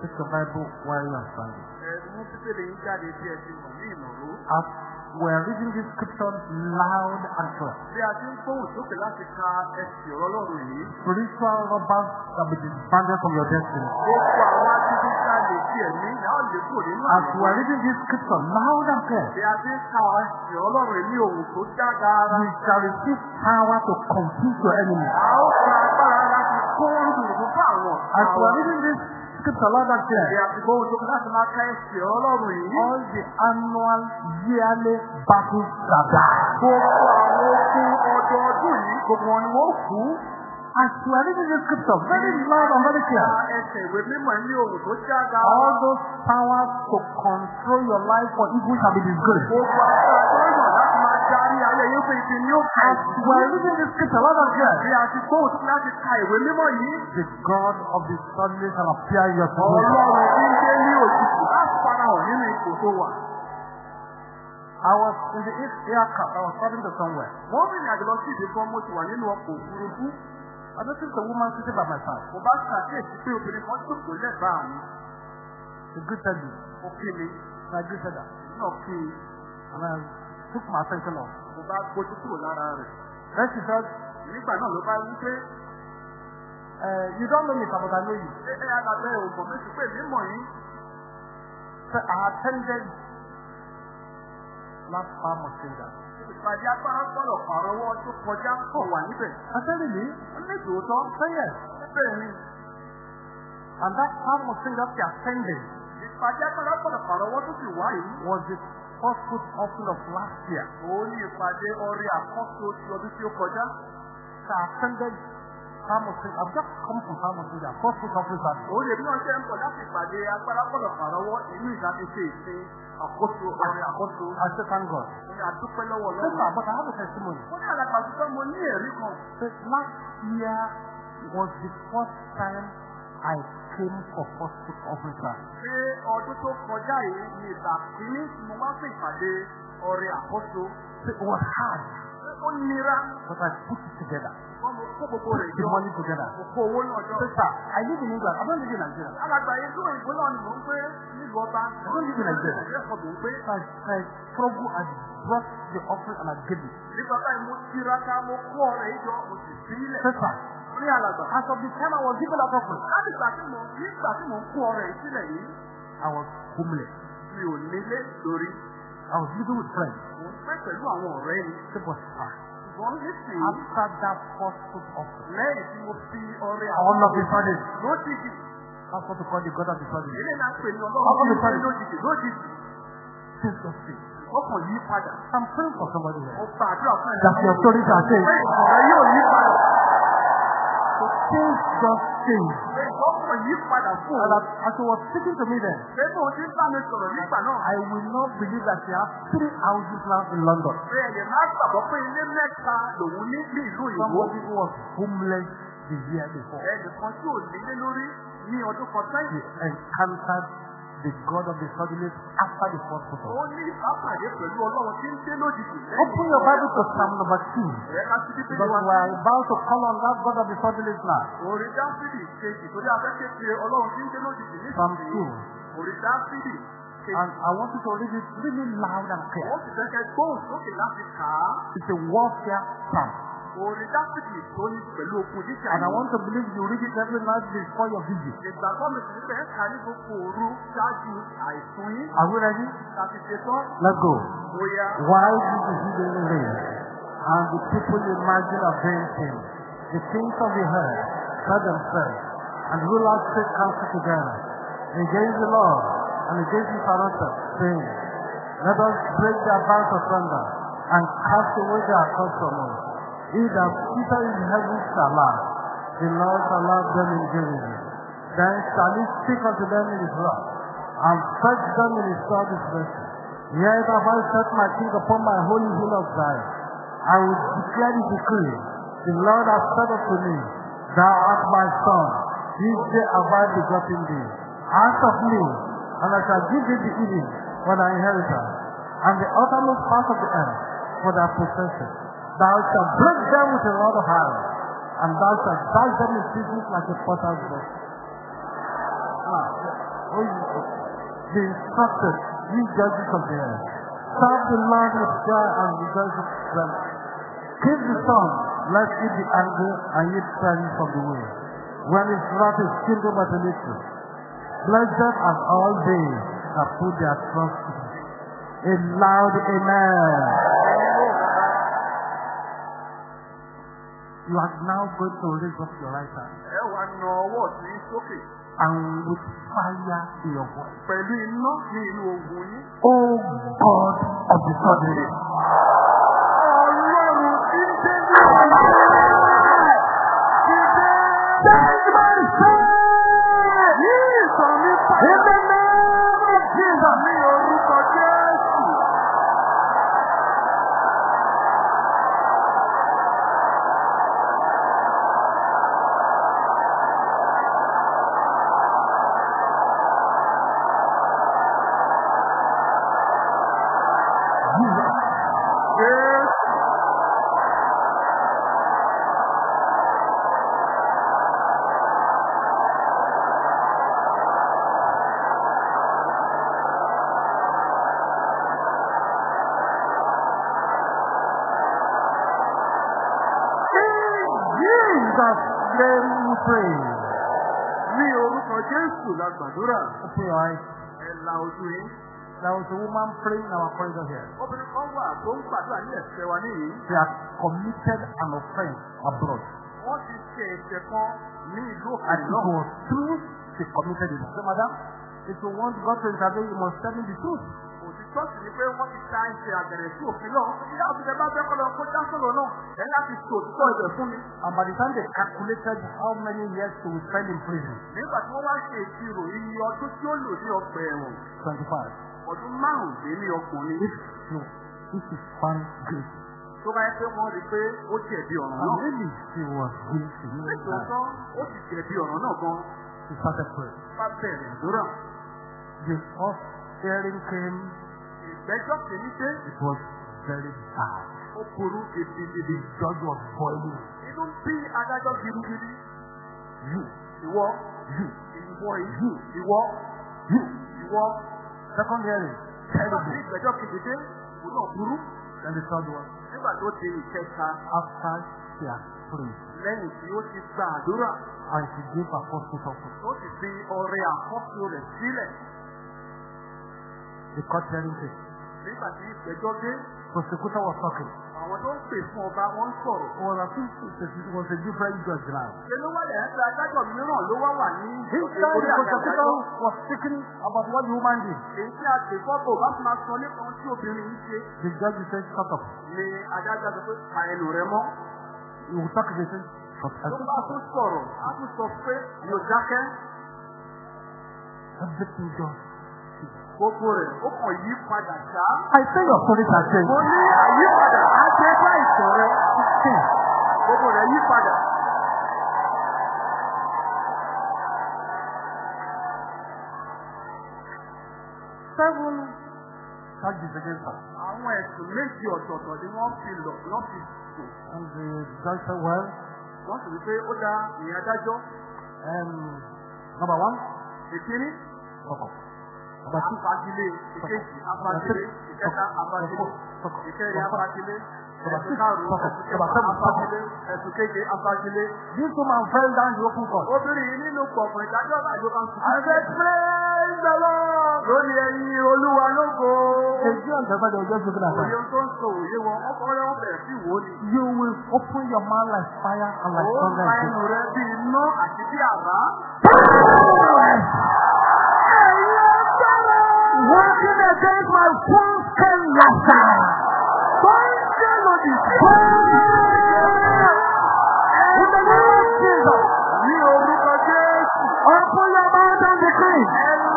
Take your Bible while you are standing. As we are reading this scripture loud and clear, spiritual robbers shall be disbanded from your destiny. As we are reading this scripture loud and clear, you shall receive power to confuse your enemies. As we are reading this scripture loud and clear, láti máa Ọlọ́run yìí. all the annual yearly battles shall die. Gbogbo àwọn ogun ọdọọdún yìí gbogbo wọn ni wọ́n kú. Scripture very loud and very clear, Ka ẹsẹ̀ ìwé mímọ́ ní ohùn tó já gaara. all those powers to control your life for evil shall be disgraced. Gbogbo darí ayé yín fún ibi ní ó ka As we are reading this scripture loud and clear, Bí a ti gbóhùn sókè láti ka ìwé mímọ́ yìí. the God of the suddenly shall appear in your situation. Ọlọ́run ń gbé ní òjijì láti farahàn nínú ipò tó wà. I was in the East aircraft. I was traveling to somewhere. Wọ́n rìnrìn àjò lọ sí ìdí kan mo ti wà nínú ọkọ̀ òfurufú. I noticed a woman sitting by my side. Mo bá ṣàkíyèsí pé obìnrin kan jókòó lẹ́bàá mi. She greeted me. Ó kí mi, I greeted her. náà kí i. And I took my attention off. Mo bá gbójú kúrò lára rẹ̀. Then she said, Nígbà náà ló bá wí pé You don't know me, but I know you. ṣé ẹ alábẹ́ ògùn mi ti pé mi mọ̀ yín. So I attended last farm of singers. Ìpàdé agbára gbọ́dọ̀ pàrọwọ́ tó kọjá kọ̀ wà níbẹ̀. I said, Really? Wọ́n ní said, Yes. Bẹ́ẹ̀ ni And that farm of singers she attended ìpàdé agbára gbọ́dọ̀ pàrọwọ́ tó sì wá yìí. was the food offering of last year. Òun ní ìpàdé ọrẹ àkọ́sọ ti ọdún tí ó kọjá. I attended singers. I've just come from farm of singers. First food offering service. Òun lèmi náà ṣe ń bọ̀ láti ìpàdé agbára gbọ́dọ̀ pàrọwọ́ inú ìdánisẹ́ ìsìn àkóso ọrẹ àkóso. I said, Thank God. Ní àdúpẹ́ lọ́wọ́ lọ́wọ́. but I have a testimony. Mo ní àlàgbà tuntun mo ní ẹ̀rí kan. Last year was the first time I came for offering service. Ṣé ọdún tó kọjá yìí ni ìgbà kìíní tí mo wá fún ìpàdé ọrẹ àkóso? So it was hard, ó nira? but I put it together. The money together. Sir, I live in England. I don't live in Nigeria. Alàgbà ló ìbò náà ni mò ń gbé nílùú ọba. I don't live in Nigeria. Mò ń gbé. I, I struggle and brought the offering and I gave it. Nígbà báyìí mo tiraka mo kó ọrẹ yìí jọ mo sì sílẹ̀. So, sir, Mo ní alàgbà. as of the time I was giving that offering, Láti ìgbà tí mò ń nígbà tí mò ń kó ọrẹ yìí sílẹ̀ yìí, I was homeless. mi ò nílé lórí. I was living with friends. Mò ń gbé pẹ̀lú àwọn ọ̀rẹ́ mi. So, but sir, Ṣùgbọ́n nísìnyí, after that first food offering, lẹ́yìn tí mo fi ọrẹ all of a sudden, lójijì, that's what we call the God of the sudden. ilé náà pè ní ọlọ́run ó sáré. lójijì lójijì. Things just change. Ó kàn yí padà. I'm praying for somebody Mo here. gba àdúrà fún That your story shall change. Pé ìkọ̀rẹ́ yóò yí padà. Things just change. Kàn yí padà fún as, he was speaking to me then, Pé bó ti ń bá mi sọ̀rọ̀ nígbà náà. I will not believe that he has three houses now in London. Pé ẹ̀yẹ̀ máa gbàgbọ́ pé ilé mẹ́ta lòun ní ní ìlú ìwò. Somebody who was homeless the year before. Ẹnìkan tí ò nílé lórí ní ọdún kan He sẹ́yìn. encountered the God of the suddenly after the first Ó photo. ní ìbápàdé pẹ̀lú Ọlọ́run tí ń dé lójijì Open your Bible to Psalm number two. Sí bíbélì Because we are about to call on that God of the suddenly now. Orí Dáfídì kejì torí afẹ́fẹ́ pé Ọlọ́run tí ń dé lójijì Psalm nísìnyí. 2. Orí Dáfídì kejì. And I want you to read it really loud and clear. Wọ́n sì fẹ́ kẹ́ gbóhùn sókè láti kà á. It's a warfare psalm. Orí Dáfídì tó ní pẹ̀lú okun jíjà And I want to believe you read it every night before your visit. Ìgbàgbọ́ mi sì ní pé ẹ̀ka ní gbogbo òru ṣáájú àìsùn yín. Are we ready? Láti ṣe tán. Let's go. Bóyá Why did the heathen rain? And the people imagine a vain thing. The kings of the earth set themselves, and rulers take counsel together against the Lord and against his anointed, saying, Let us break their bands asunder and cast away their cords from us. He that sitteth in the heavens shall. The Lord shall laugh them in Jerusalem. Then shall he speak unto them in his wrath, and fetch them in his service mercy. Yet have I set my king upon my holy hill of Zion. I will declare the decree. The Lord has said unto me, Thou art my son. This day have I begotten thee. Ask of me, and I shall give thee the Eden for thy inheritance, and the uttermost part of the earth for thy possession. Thou shalt break them with a rod of iron, and thou shalt dash them in pieces like a potter's vessel. Now, Oh, you be instructed, ye judges of the earth. Serve the Lord with joy and rejoice with them. Keep the sun, lest it be angry and ye perish from the way. When his wrath is kindled by the little. Blessed are all they that put their trust in. A loud amen. You are now going to raise up your right hand ẹ wá na ọwọ́ sí sókè and with fire in your voice. pẹ̀lú iná ní inú ogun yín. Oh God of the suddenly. ọlọ́run tí ń pray. Ní orúkọ Jésù la gbàdúrà. Open your eyes. Ẹ la ojú yín. There was a woman praying in our corridor here. Obìnrin kan wà tó ń gbàdúrà ní ẹ̀sẹ̀ wa níyìí. She has committed an offense abroad. Wọ́n ti ṣe ẹ̀ṣẹ̀ kan ní ìlú And òkèèrè it náà. was true she committed it. So, madam, if you want God to intervene, you must tell me the truth. Òtítọ́ sì ni pé wọ́n ti ta ẹ̀ṣẹ̀ àbẹ̀rẹ̀ sí òfin náà. Ìyá òṣìṣẹ́ bá fẹ́ kọ́ lọ kó já sọ̀rọ̀ náà. Ẹ láti ṣe òtítọ́ ibẹ̀ fún mi. And by the time they calculated how many years will spend in prison, Nígbà tí wọ́n wá ṣe ìṣirò iye ọdún tí ó lò ní ọgbà ẹ̀wọ̀n. 25. Ọdún márùn-ún-lé-ní-ọgbọ̀n ni. If you, if you found guilty, Tó bá yẹ pé wọ́n rí i pé ó jẹ̀bi ọ̀ràn and náà. maybe she was guilty, Nítòótọ́, ó ti jẹ̀bi ọ̀ràn náà gan. she started praying. Bá bẹ̀rẹ̀. The hearing came, Ìgbẹ́jọ́ kìíní dé. it was very bad. Ó burú gidigidi. The judge was boiling. Inú ń bí adájọ́ gidigidi. You, Ìwọ, you, ìwọ yìí, ìwọ, you. ìwọ. Second hearing, Nígbà tí terrible. ìgbẹ́jọ́ kejì dé, òun náà burú. Then the third one, Nígbà tó di ìkẹta, after she had prayed, lẹ́yìn tí ó ti gba àdúrà, and she gave her first piece of food. ó sì fi ọrẹ àkọ́kọ́ rẹ̀ sílẹ̀. The court hearing came. Nígbà tí ìgbẹ́jọ́ dé, Prosecutor was talking. àwọn tó ń pè fún ọba wọn ń sọ̀rọ̀. Was as if it was a different judge now. Ṣé ló wá lẹ́yìn pé adájọ́ mìíràn ló wá wà ní orí the ìdájọ́? was speaking about what the woman did. Èyí tí a pè fọ́tò bá máa sọ nípa ohun tí obìnrin yìí ṣe The judge said, shut up. ni adájọ́ sọ pé pa ẹnu rẹ mọ́. You talk shut Tó up. bá tún sọ̀rọ̀, á tún sọ pé yóò dákẹ́. Everything just. Gbogbo rẹ̀ ó kàn yí padà ṣá. I say your stories are changed. Mo ní àyípadà á ṣe bá ìtàn rẹ. Gbogbo rẹ̀ yí padà. Seven charges against her. Àwọn ẹ̀sùn méjì ọ̀tọ̀ọ̀tọ̀ ni wọ́n fi lọ wọ́n fi sùn. And the judge said, well, Wọ́n sì wí pé ó dá ìyẹn adájọ́. um, number one, Ìkíní. Afagilé. Ìkejì, afagilé. Ìkẹta, afagilé. Ìkẹrin, afagilé. Ẹ̀sùn karùn-ún, ẹ̀sùn kẹfà, afagilé. Ẹ̀sùn keje, this woman fell down the open court. Obìnrin yìí nínú gbọ̀ngàn ìdájọ́ bá ìlú kan sùn. I said, praise the Lord. Lórí ẹyin olúwa lógo. The Bible, they were just looking at Òye tó ń sọ òye wọn, ọkọ̀ rẹ̀ wọ́n bẹ̀rẹ̀ sí ìwò ni. You will open your mouth like fire and like Ó thunder. and ẹnu rẹ̀ bí iná àti bí àrá. Working against my full scale laughter. Bọ́ńdé lòdì sí In the name of Jesus, ní orúkọ Jésù. open your mouth and decree. Ẹnu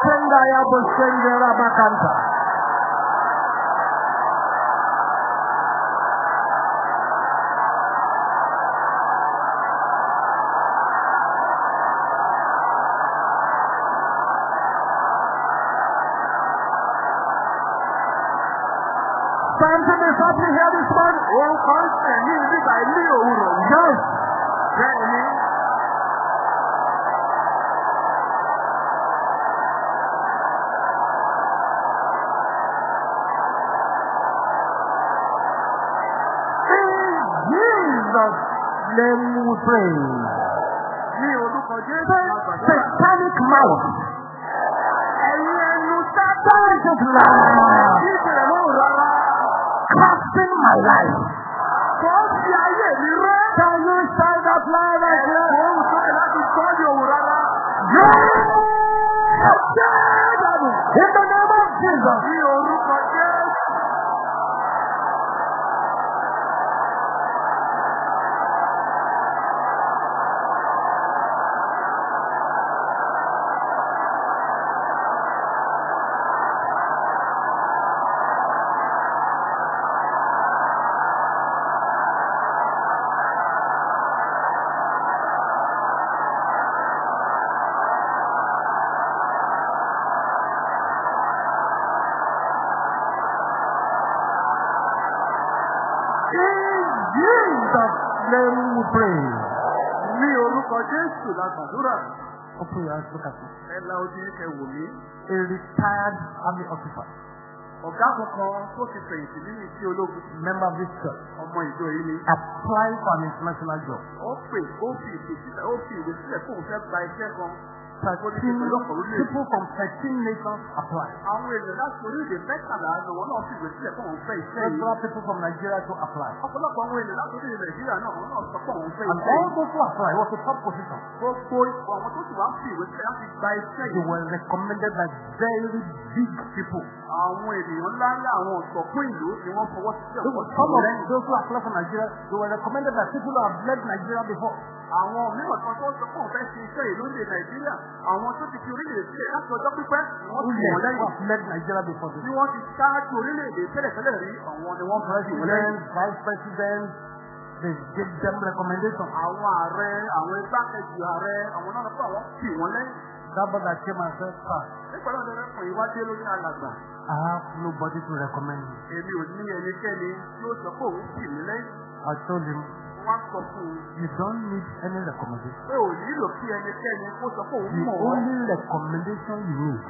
makenda ya bosengera makanta Something is happening here this morning. Oh, constant. He is by Leo. Yes. Casting my life. In the name of Jesus. Open your eyes, look at me. Ẹ la ojú yín kẹ wò mí. A retired army officer, Ọ̀gá kankan tó ti fẹ̀yìntì nínú iṣẹ́ ológun. member of this church, Ọmọ ìjọ yìí ni. applied for an international job. Ó pè ó fi ìpè sílẹ̀ ó fi ìwé sílẹ̀ fóun fẹ́ gba iṣẹ́ kan. People from 13 nations applied. Àwọn èèyàn láti orílẹ̀-èdè mẹ́tàlá ni wọ́n náà fi ìwé sílẹ̀ fóun fẹ́ iṣẹ́ yìí. Several people from Nigeria to apply. Ọ̀pọ̀lọpọ̀ àwọn èèyàn láti orílẹ̀ Nàìjíríà náà wọ́n náà sọ pé òun fẹ́ And iṣẹ́ all yìí. those who applied was a top position. Gbogbo ipò àwọn tó sì wá fi ìwé sílẹ̀ láti gba iṣẹ́ They yìí. were recommended by very big people. Àwọn ènìyàn ńlá ńlá àwọn ọ̀sọ̀kún ìlú ni wọ́n fọwọ́ sí ọ̀pọ̀ Some of those who applied for Nigeria, they were recommended by people who have led Nigeria before. Àwọn mìíràn kan tó sọ fún òun fẹ́ ṣe iṣẹ́ yìí lórílẹ̀ Nàìjíríà. Àwọn tó ti fi orílẹ̀-èdè sílẹ̀ láti ọjọ́ pípẹ́ wọ́n Who fi wọ́n who lẹ́yìn. have led Nigeria before this. Bí wọ́n ti ṣáájú orílẹ̀-èdè tẹ́lẹ̀tẹ́lẹ̀ rí, àwọn ni wọ́n fi wọ́n lẹ́yìn. Vice president, they gave them recommendation. Àwọn ààrẹ, àwọn igbákejì ààrẹ, àwọn náà lọ́pọ̀ àwọn fi wọ́n lẹ́yìn. That brother came and said, Sir, Nípa náà lọ́dọ̀ kan ìwádìí lórí alàgbà. I have nobody to recommend me. Èmi ò ní ẹnikẹ́ni tí ó sọ pé òun fi mí lẹ́yìn. I told him, Sọ fún un You don't need any recommendation. pé ò nílò kí ẹnikẹ́ni kó sọ pé òun The only recommendation you need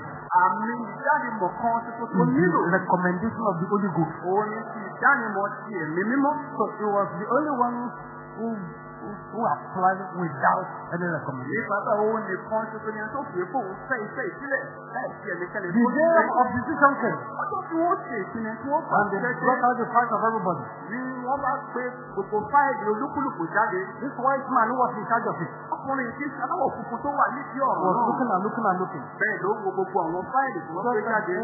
Àmì ìdánimọ̀ kan tuntun tó is nílò. the recommendation of the Holy Ghost. Òun ni ti ìdánimọ̀ ti ẹ̀mí mímọ́. So it was the only one who, who, applied without any recommendation. Nípa bá òun nìkan tuntun ni tó fi fóun fẹ́ iṣẹ́ ìsílẹ̀ láìsí ẹnikẹ́ni The tó ti day of decision came, Ọjọ́ tí wọ́n ṣe ìpinnu tí wọ́n gbà and they brought out the fight of everybody. Wọ́n bá gbé gbogbo fáìlì olúkúlùkù jáde. This white man was in charge of it Ọkùnrin kì í ṣe aláwọ̀ funfun tó wà nídìí ọ̀rọ̀ náà. and looking and looking. Bẹ́ẹ̀ ló wo gbogbo àwọn fáìlì tí wọ́n gbé jáde.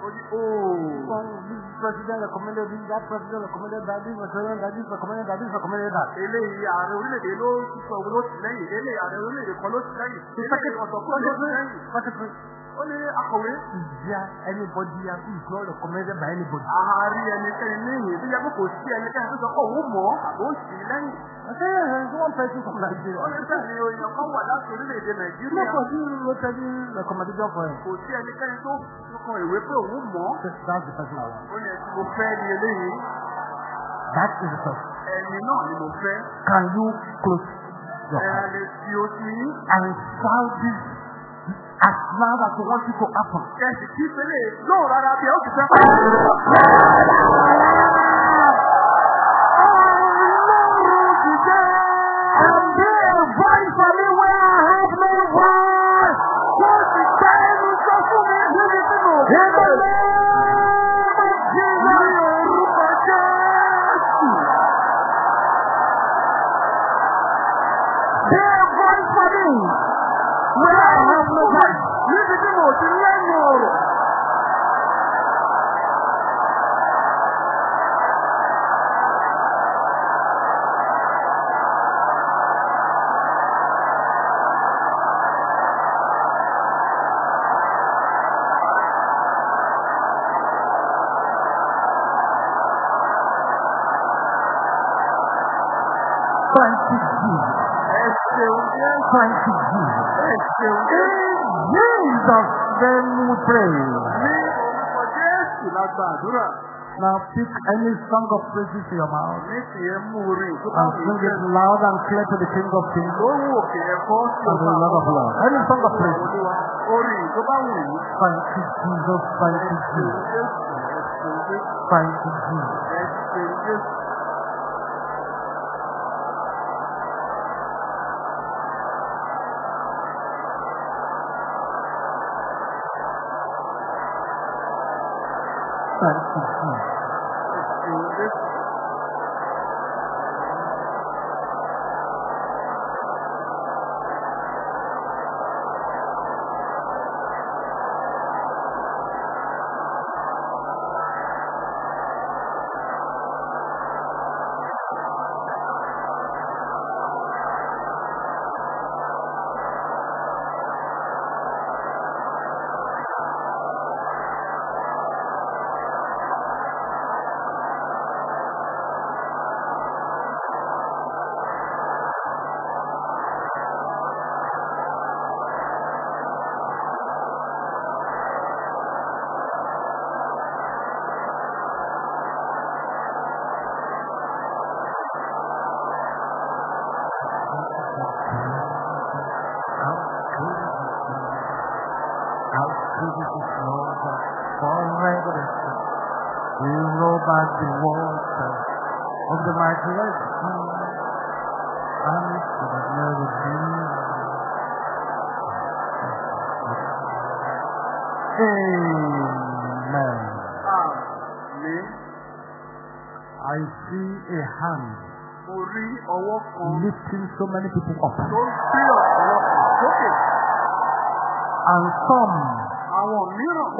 like, one, this president recommended this, that president recommended that, this recommended that, this recommended that, this recommended that. Eléyìí ààrẹ orílẹ̀-èdè ló sọ òun ló ti lẹ́yìn. Eléyìí ààrẹ orílẹ̀-èdè kan ló ti lẹ́yìn. Eléyìí ọ̀sọ̀kún ló ti lẹ́yìn. Ó ní akọ̀wé. there anybody who is not recommended by anybody? Àárí ẹnikẹ́ni tó yẹ pé kò sí ẹnikẹ́ni tó sọ pé òun mọ̀ ọ́ àbó sì lẹ́yìn. I say, yeah, there's one person from Nigeria. Ó ní bẹ́ẹ̀ ni èèyàn kan wà láti orílẹ̀-èdè Nàìjíríà. Nobody wrote any recommendation for him. Kò sí ẹnikẹ́ni tó kan ìwé pé òun mọ̀. That's the person I want. Ó ní ẹtí mo fẹ́ ní eléyìí. That is the person. Ẹni náà ni mo fẹ́. Can you close your Ẹ eyes lè fi oṣù yín. and shout this as loud as you want it to happen? Kẹ̀sì kí pélé yóò rárá bí ẹ ó ti fẹ́. And Thank you, Jesus. In Jesus' name we pray. Now pick any song of praises in your mouth and sing it loud and clear to the King of Kings and the Lord of Lords. Any song of praise. Thank you, Jesus. Thank you, Jesus. Thank you, Jesus. Amen. Àmín. I see a hand lifting so many people up. And some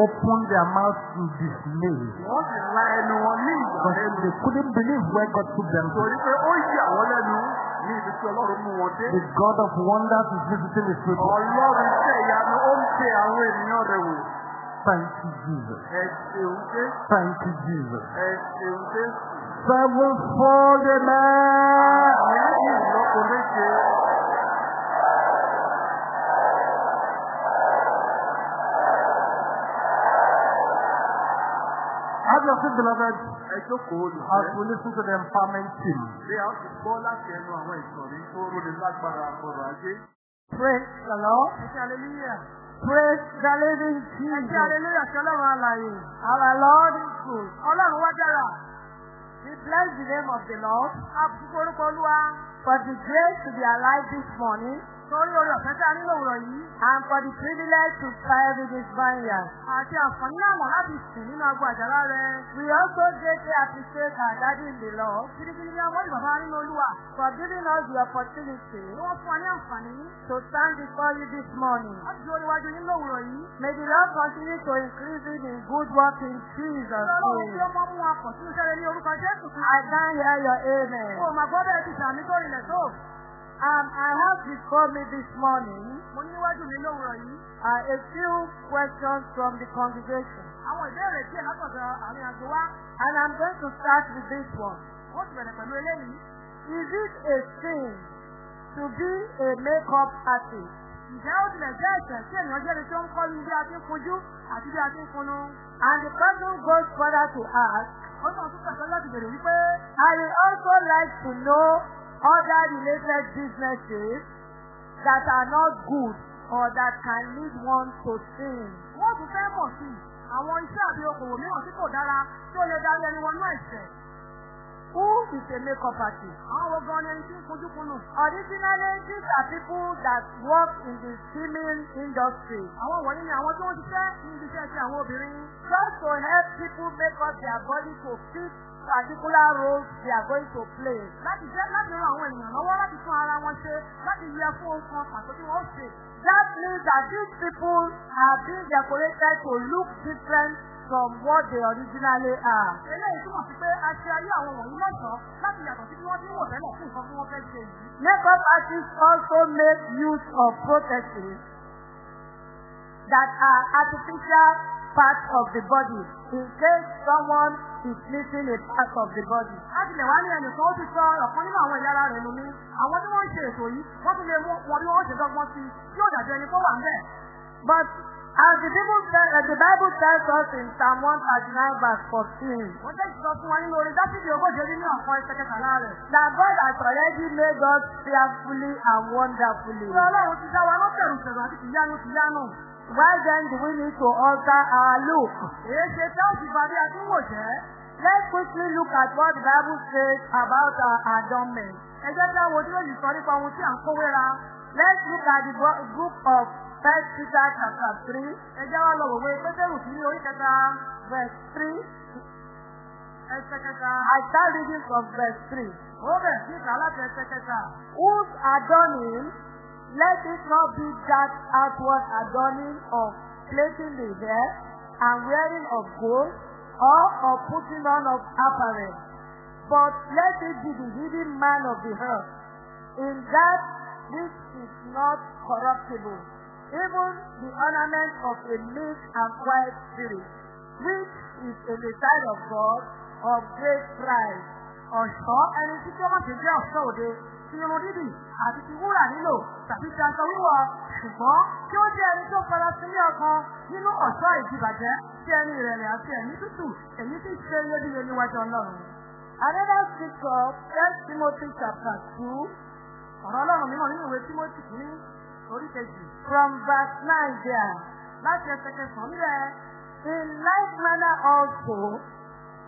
open their mouths in dismay. Because they couldn't believe where God took them to. Lẹ́nu ní ibi tí Ọlọ́run mú wọn dé. The God of wonders is visiting his people. Ọlọ́run iṣẹ́ ìyanu ó ń ṣe àwọn ènìyàn rẹ̀ wò. Thank you, Jesus. Ẹ ṣeun dé. Thank you, Jesus. Ẹ ṣeun dé. Sevenfold amen. Àmì méje. Your seat, beloved, Ẹ jókòó as olùfẹ́. we listen to the empowerment team. Bí a ti gbọ́ láti ẹnu àwọn ìsọ̀rí tó rúni lágbára ọrọ̀ ajé. Praise the Lord. Ẹ ṣe hallelujah. Praise the living Ẹ ṣe Jesus. hallelujah sí Ọlọ́run alààyè. Our Lord is good. Ọlọ́run wá dára. We bless the name of the Lord Àbùkù orúkọ Olúwa. for the grace to be alive this morning Torí orí ọ̀fẹ́ tí a nílò òwúrọ̀ yìí. and for the privilege to serve in this vineyard. Àti àǹfààní náà láti sìn nínú agbo àjàrà rẹ̀. We also greatly appreciate our daddy in the Lord Gidigidi ni àwọn ìbàbá nínú Olúwa. for giving us the opportunity Wọ́n fún wa ní àǹfààní. to stand before you this morning. Láti dúró níwájú yín lówùrọ̀ yìí. May the Lord continue to increase in good work in Jesus' Ọlọ́run tí ó name. mọ́ mú wa pọ̀ sínú iṣẹ́ rẹ̀ ní orúkọ Jésù. I can't hear your amen. Kò mà gbọ́ bẹ́ẹ̀ ti sàmì tó rinlẹ̀ tó. Um, I have before me this morning Mo ní níwájú mi lówùrọ̀ yìí. uh, a few questions from the congregation. Àwọn ìbéèrè díẹ̀ látọ̀dọ̀ àrin àjò wa. And I'm going to start with this one. Wọ́n ti bẹ̀rẹ̀ pẹ̀lú eléyìí. Is it a sin to be a makeup artist? Ǹjẹ́ ó tilẹ̀ jẹ́ ẹ̀ṣẹ̀ tí ènìyàn jẹ́ni tí ó ń kọ́ ní bí a ti ń fojú àti bí a ti ń funu? And the person goes further to ask, Ó sàn tún tẹ̀sán láti bèrè wípé I would also like to know other related businesses that are not good or that can lead one to sin. wọ́n tún fẹ́ mọ̀ sí àwọn iṣẹ́ àbí okòwò mìíràn tí kò dára tí ó lè darí ẹni wọnú ẹ̀ṣẹ̀. Who is a makeup artist? Àwọn wo gan ni ẹni tí ń fojú kunu? Originally, these are people that work in the swimming industry. Àwọn wọ̀nyí ni àwọn tí wọ́n ṣiṣẹ́ ní ibi iṣẹ́ ti àwọn obìnrin. Just to help people make up their body to fit particular roles they are going to play. Láti jẹ́ láti ran àwọn ènìyàn lọ́wọ́ láti tún ara wọn ṣe láti yẹ fún ohun kan pàtó tí wọ́n ṣe. That means that these people are being decorated to look different from what they originally are. Eléyìí túmọ̀ sí pé a ayé àwọn wọ̀nyí lọ́sọ̀ọ́ láti yàtọ̀ sí bí wọ́n ti ń wò tẹ́lẹ̀ fún nǹkan tí wọ́n fẹ́ ṣe. Makeup artists also make use of processes that are artificial parts of the body in case someone is missing a part of the body. Láti lè ní ẹnìkan ó ti sọ ọ̀kan nínú àwọn ẹ̀yà ara rẹ̀ nù mí. Àwọn tí wọ́n ń ṣe ètò yìí, wọ́n tún lè mú wọn bí wọ́n ṣe dọ́gbọ́n sí i ó dàbí ẹni tó wà ń. But As the Bible, says, the Bible tells us in Psalm 139 verse 14. Wọ́n jẹ́ ìsọ fún wa nínú orin Dáfídì ogójì ní ọ̀kan ẹsẹ̀ rẹ̀. That God has already made us fearfully and wonderfully. Ṣé Ọlọ́run ti dá wa lọ́tẹ̀rù? Why then do we need to alter our look? Èé ṣe tá ò sì bá bí a ti ń wò jẹ́. Let's quickly look at what the Bible says about our adornment. Ẹ jẹ́ a wo tí ó yìí sọ nípa ohun tí à ń kó wéra. Let's look at the bo- book of First Peter chapter 3, Ẹ jẹ́ wá lọ wòwe Pétérù sí orí kẹta verse 3. ẹsẹ̀ kẹta. I start reading from verse 3. Ó bẹ̀ sí ìkà láti ẹsẹ̀ kẹta. Whose adorning, let it not be that outward adorning of placing the hair and wearing of gold or of putting on of apparel, but let it be the hidden man of the heart, in that which is not corruptible, even the ornament of a meek and quiet spirit, which is in the sight of God of great price. Ọ̀ṣọ́ ẹni tí ṣe jẹ́ ọ̀ṣọ́ òde ti irun dídì àti ti wúrà nílò tàbí ti aṣọ wíwọ̀ ṣùgbọ́n tí ó jẹ́ ẹni tó fara sí ní ọkàn nínú ọ̀ṣọ́ ìdìbàjẹ́ tí ẹni ìrẹ̀lẹ̀ àti ẹ̀mí tútù èyí tí ṣe iyebíye níwájú Ọlọ́run. Another scripture, First Timothy chapter 2, Ọ̀rọ̀ Ọlọ́run mìíràn nínú ìwé Tímótì kìíní orí kejì from verse 9 there. láti ẹsẹ̀ kẹsàn-án nílẹ̀. In like manner also,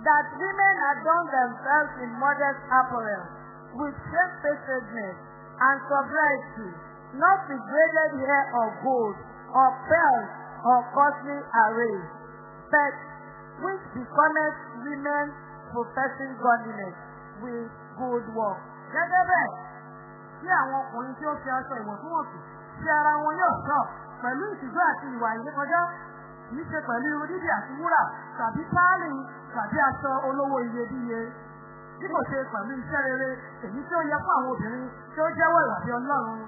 that women adorn themselves in modest apparel, with shamefacedness and sobriety, not with braided hair or gold, or pearls, or costly array, but which becometh women professing godliness with good work. Gẹ́gẹ́ bẹ́ẹ̀ tí àwọn ọkùnrin tí ó fi aṣọ ìwọ̀ntúnwọ̀nsì sí ara wọn yóò sọ pẹ̀lú ìtìjú àti ìwà ìrékọjá kìí ṣe pẹ̀lú irun dídì àti wúrà tàbí páálí tàbí aṣọ olówó iyebíye bí kò ṣe pẹ̀lú iṣẹ́ rere èyí tí ó yẹ fún àwọn obìnrin tí ó jẹ́wọ́ ìwà bí Ọlọ́run.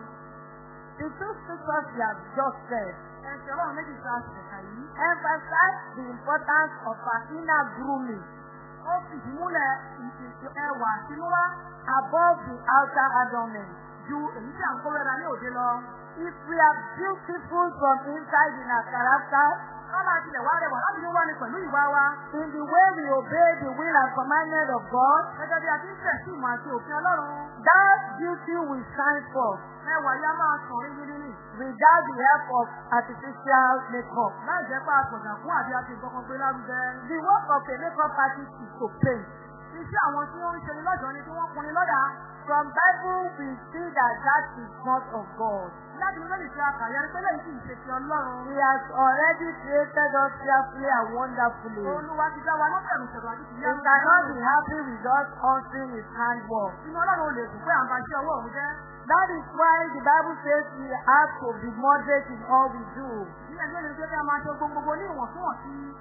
The two scriptures we have just said Ẹ̀sìn Ọlọ́run méjì ta ṣẹ̀ka yìí. emphasize the importance of our inner grooming Ó fìdí múlẹ̀ ìṣèṣe ẹwà àtinúwá above the outer adornment. ju èyí tí à ń kó rẹ́ra ní òde lọ. If we are beautiful from inside in our character, Kọ́lá tilẹ̀ wá rẹwà láti ní wá ní pẹ̀lú ìwà wa. in the way we obey the will and commandment of God, Gẹ́gẹ́ bí a ti ń tẹ̀ sí ìmọ̀ àti òfin Ọlọ́run. that beauty will shine forth Ẹwà yá máa sàn rí yín nínú. without the help of artificial makeup. Láì jẹ́ pé àpọ̀jà fún àbí àti ìkọ̀kan gbé lárugẹ. The work of a makeup artist is to paint. Iṣẹ́ àwọn tí ó ń ṣe ní lọ́jọ́ ni kí wọ́n kunni lọ́dà. From Bible we see that that is not of God. Láti ní lórí ti àkàyẹ pé lẹ́yìn tí ìṣe ti Ọlọ́run. He has already created us fearfully and wonderfully. Olúwa ti dá wa lọ́bẹ̀rù ṣẹ̀rọ àti He ìyá. cannot be happy with us answering his handwork. Inú Ọlọ́run ò lè dùn pé à ń ba iṣẹ́ ọwọ́ òun jẹ́. That is why the Bible says we have to be moderate in all we do.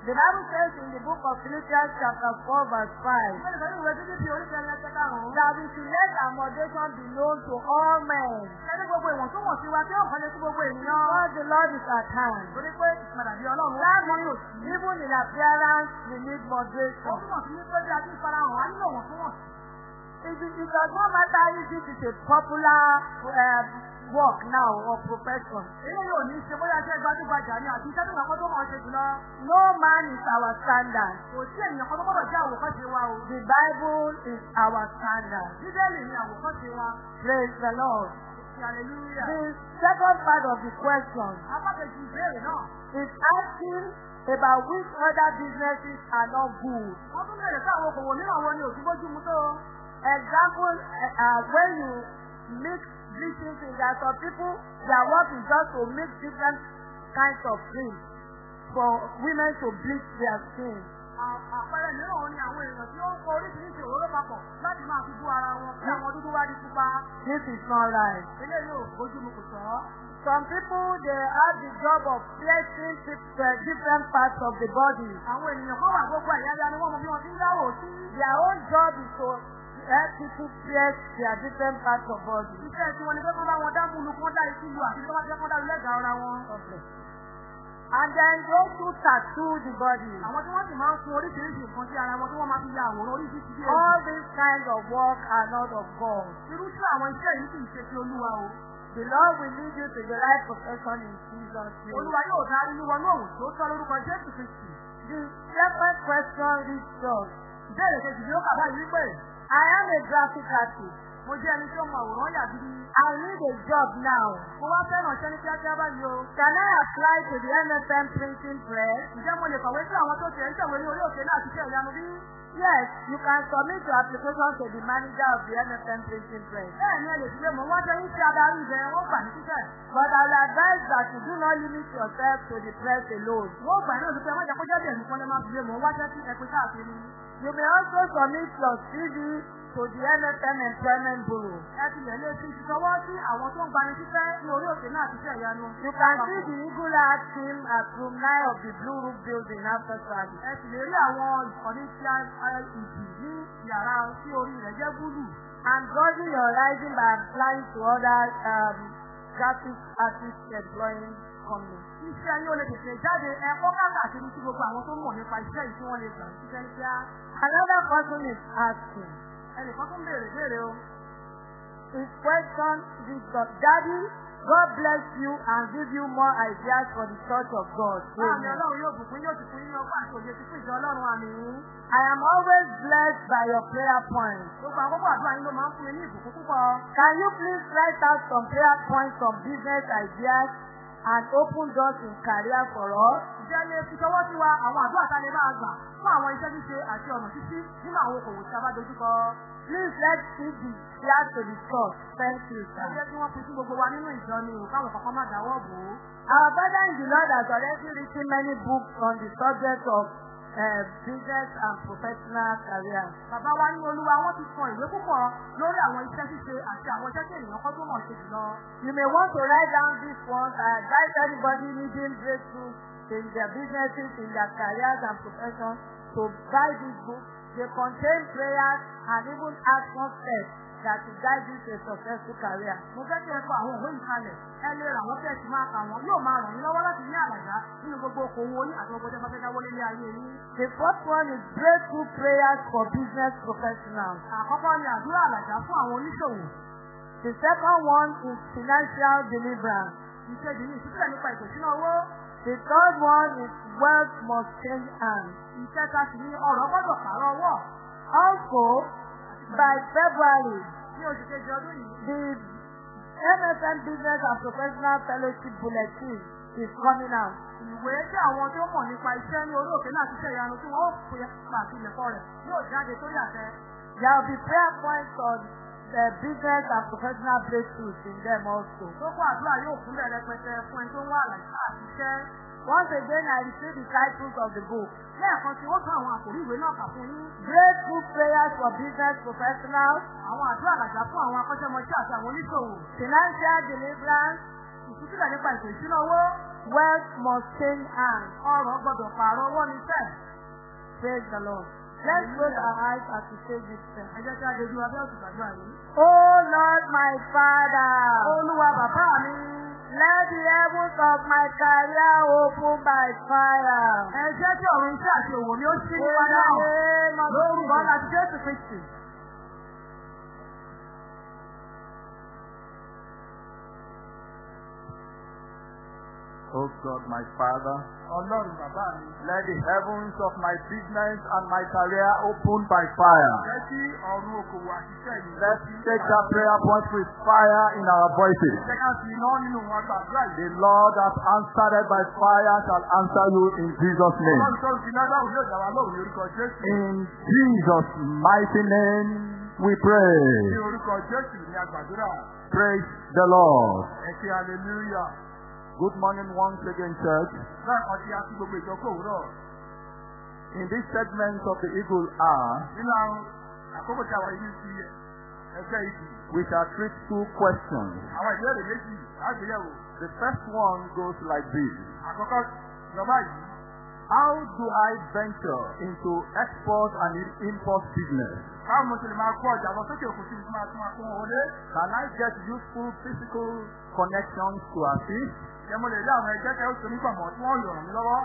The Bible says in the book of Philippians chapter 4 verse 5 Ìgbẹ́ nìkan ní ìwé títí di orí kẹrin ẹsẹ̀ karùn-ún. that we should let our moderation be known to all men. Because the Lord is at hand. That even in appearance we need moderation. it, it does not matter if this is a popular uh, work now or profession. Ilé yóò ní ṣe bóyá iṣẹ́ gbajúgbajà ni àti iṣẹ́ tó tó máa ṣe jùlọ. No man is our standard. Kò sí ènìyàn kan tó gbọ́dọ̀ jẹ́ àwòkọ́ṣe wa o. The Bible is our standard. Bíbélì ni àwòkọ́ṣe wa. Praise the Lord. Hallelujah. The second part of the question Apá kejì ìbéèrè náà. is asking about which other businesses are not good. Wọ́n tún bèèrè káwọn okòwò mìíràn wo ni òsì bójú mu tó. Example, uh, when you mix bleaching things, there are some people, their work is just to mix different kinds of things for women to bleach their skin. Àpẹẹrẹ mìíràn ni àwọn èèyàn tí ó ń kó oríṣiríṣi òróró papọ̀ láti máa fi bú ara wọn kí àwọn dúdú wá di pupa. This is not right. Eléyìí ò bójú mu kò tọ́. Some people, they have the job of uh, different parts of the body. Àwọn ènìyàn kan wà gbogbo ẹ̀yà ni wọ́n mọ bí wọ́n ti ń dáwò sí. Their own job is to help people pierce their different parts of body. Iṣẹ́ tí wọ́n ní pé kán bá wọn dá múlu kán dá ikú lu àti tó bá jẹ́ kán dá lẹ́gàá ara wọn. And then those who tattoo the body. Àwọn tí wọ́n sì máa ń kun oríṣiríṣi nǹkan sí ara wọn tí wọ́n máa fi ya àwòrán oríṣiríṣi All these kinds of work are not of God. Irúṣẹ́ àwọn iṣẹ́ yìí kì í ṣe ti Olúwa o. The Lord will lead you to the right profession in Jesus' name. Olúwa yóò darí ní wọnú òun tó tọ́ lórúkọ Jésù Kristi. The second question reads thus. Ìbéèrè kejì ó kà báyìí wípé I am a graphic artist. mo jẹ́ ẹni tí ó mọ àwòrán yà. I need a job now. Mo wá fẹ́ràn iṣẹ́ ní kíákíá báyìí o. Can I apply to the MFM printing press? Ǹjẹ́ mo lè kọ̀wé sí àwọn tó tiẹ̀ ń tẹ̀wé ní orí òkè náà ti ṣe ìyanu bí? Yes, you can submit your application to the manager of the MFM printing press. Bẹ́ẹ̀ ni ẹ lè fi lé mọ̀ wọ́n jẹ́ sí adarí ibẹ̀ wọ́n gbà ní títẹ̀. But I will advise that you do not limit yourself to the press alone. Wọ́n gbà náà wípé wọ́n jẹ́ kó jáde ẹ̀mí kan lè máa fi lé mọ̀ wọ́n jẹ́ kí ẹ pé káàkiri. You may also submit your CV to the MFM Employment Bureau. Ẹ ti lè lé sí ìṣọwọ́ sí àwọn tó ń gbani títẹ́ ní orí òkè náà ti ṣe ìyanu. You can see the Eagle Art team at room 9 of the Blue Roof building after service. Ẹ sì lè rí àwọn ìkànnì tí a ìdì ní yàrá tí orí rẹ̀ jẹ́ búlù. And broaden your horizon by applying to other um, graphic artist employing companies. Iṣẹ́ yín ó lè tètè jáde ẹ̀kọ́ káàkiri sí gbogbo àwọn tó mọ̀ nípa iṣẹ́ yìí tí wọ́n lè gbà ṣiṣẹ́ ní kíá. Another person is asking, Ẹnìkan ń béèrè béèrè o. his question is, Daddy, God bless you and give you more ideas for the church of God. Amen. Ọlọ́run yóò bùkún yóò sì fún yín ọgbà àti òye ti fún ìjọ Ọlọ́run àmì yín. I am always blessed by your prayer points. Gbogbo àkókò àdúrà yín ló máa ń fún mi ní ìbùkún púpọ̀. Can you please write out some prayer points, some business ideas, and open doors in career for us? Ìjẹ́ ilé fi tọwọ́ sí wa àwọn àdúrà tá máa gbà fún àwọn iṣẹ́ ṣíṣe àti ọ̀nà títí nínú àwọn okòwò tí a bá dojúkọ. Please let's see the share to church. Thank you, Ẹ sir. jẹ́ kí wọ́n pín sí gbogbo wa nínú ìjọ ni o káwọn kankan má dáwọ́ bò ó. Our brother in the Lord has already written many books on the subject of business and professional career. Bàbá wa ní Olúwa wọ́n ti kọ ìwé púpọ̀ lórí àwọn iṣẹ́ ṣíṣe àti àwọn iṣẹ́ tí ènìyàn kọ́ tó mọ̀ ṣe jùlọ. You may want to write down this one. I advise anybody needing breakthrough in their businesses, in their careers and professions to buy this book. They contain prayers and even action steps that will guide you to a successful career. Mo fẹ́ kí ẹ kọ àwọn òwe yìí kalẹ̀. Ẹ lè rà wọ́n sì máa kà wọ́n. Yóò máa ràn yín lọ́wọ́ láti ní àlàyé nínú gbogbo okòwò yín àti gbogbo fẹ́ dáwọ́ lé ní ayé yín. The first one is breakthrough prayers for business professionals. Àkọ́kọ́ ni àdúrà àlàjá fún àwọn oníṣòwò. The second one is financial deliverance. Ìkejì ní ìtúsílẹ̀ nípa ìṣúná owó. The third one is wealth must change hands. Ìkẹta sì ni ọ̀rọ̀ gbọ́dọ̀ pààrọ̀ ọwọ́. Also, by February, Ní oṣù kejì ọdún yìí, the MSN Business and Professional Fellowship Bulletin is coming out. ìwé tí àwọn tó mọ̀ nípa iṣẹ́ ní orí òkè náà ti ṣe ìyanu tí wọ́n ó pè pàṣẹ ìlẹ̀kọ́ rẹ̀ yóò jáde sórí àtẹ. There will be prayer points on the business and professional breakthroughs in them also. Gbogbo àdúrà yóò kúnlẹ̀ rẹpẹtẹ fún ẹni tó ń wá àlàyé àti iṣẹ́. Once again, I received the titles of the book. Lẹ́ẹ̀kan tí ó tún àwọn àkòrí ìwé náà kà fún yín. Breakthrough prayers for business professionals, Àwọn àdúrà àlàjá fún àwọn akọ́ṣẹ́mọṣẹ́ àti àwọn oníṣòwò. financial deliverance, Ìtúsílẹ̀ nípa ètò ìṣúná owó. wealth must change hands. Ọrọ̀ gbọ́dọ̀ pààrọ̀ owó ní sẹ́ẹ̀. Praise the Lord. Let's close our eyes as we say this prayer. Ẹ jẹ́ kí a dojú abẹ́ yìí. Oh Lord, my Father, Olúwa bàbá mi. Let the heavens of my career open by fire. Ẹ jẹ́ kí ọ̀run iṣẹ́ àti òwò mi ó ṣí náà. name of Lórúkọ láti Jésù Kristi. Oh God, my Father, Ọlọ́run bàbá mi. let the heavens of my business and my career open by fire. Jẹ́ kí ọ̀run okòwò àṣìṣe yìí. Let's take that prayer point with fire in our voices. Jẹ́ ká fi iná nínú wọn gbàdúrà yìí. The Lord that answered by fire shall answer you in Jesus' name. Ọlọ́run tó ń fi náà dáhùn yóò dá wa lóhùn ní orúkọ Jésù. In Jesus' mighty name we Ní pray. orúkọ Jésù ni a gbàdúrà. Praise the Lord. Ẹ ṣe hallelujah. Good morning once again, church. In this segment of the Eagle ìdì. we shall treat two questions. The first one goes like this. How do I venture into export and import business? Báwo mo ṣe lè máa kó ọjà lọ sókè tí mo máa tún máa kó wọn wọlé? Can I get useful physical connections to assist? Ṣé mo lè rí àwọn ẹgbẹ́ kẹ́ ó so nígbà mọ̀ tí wọ́n yọ̀ ràn mí lọ́wọ́?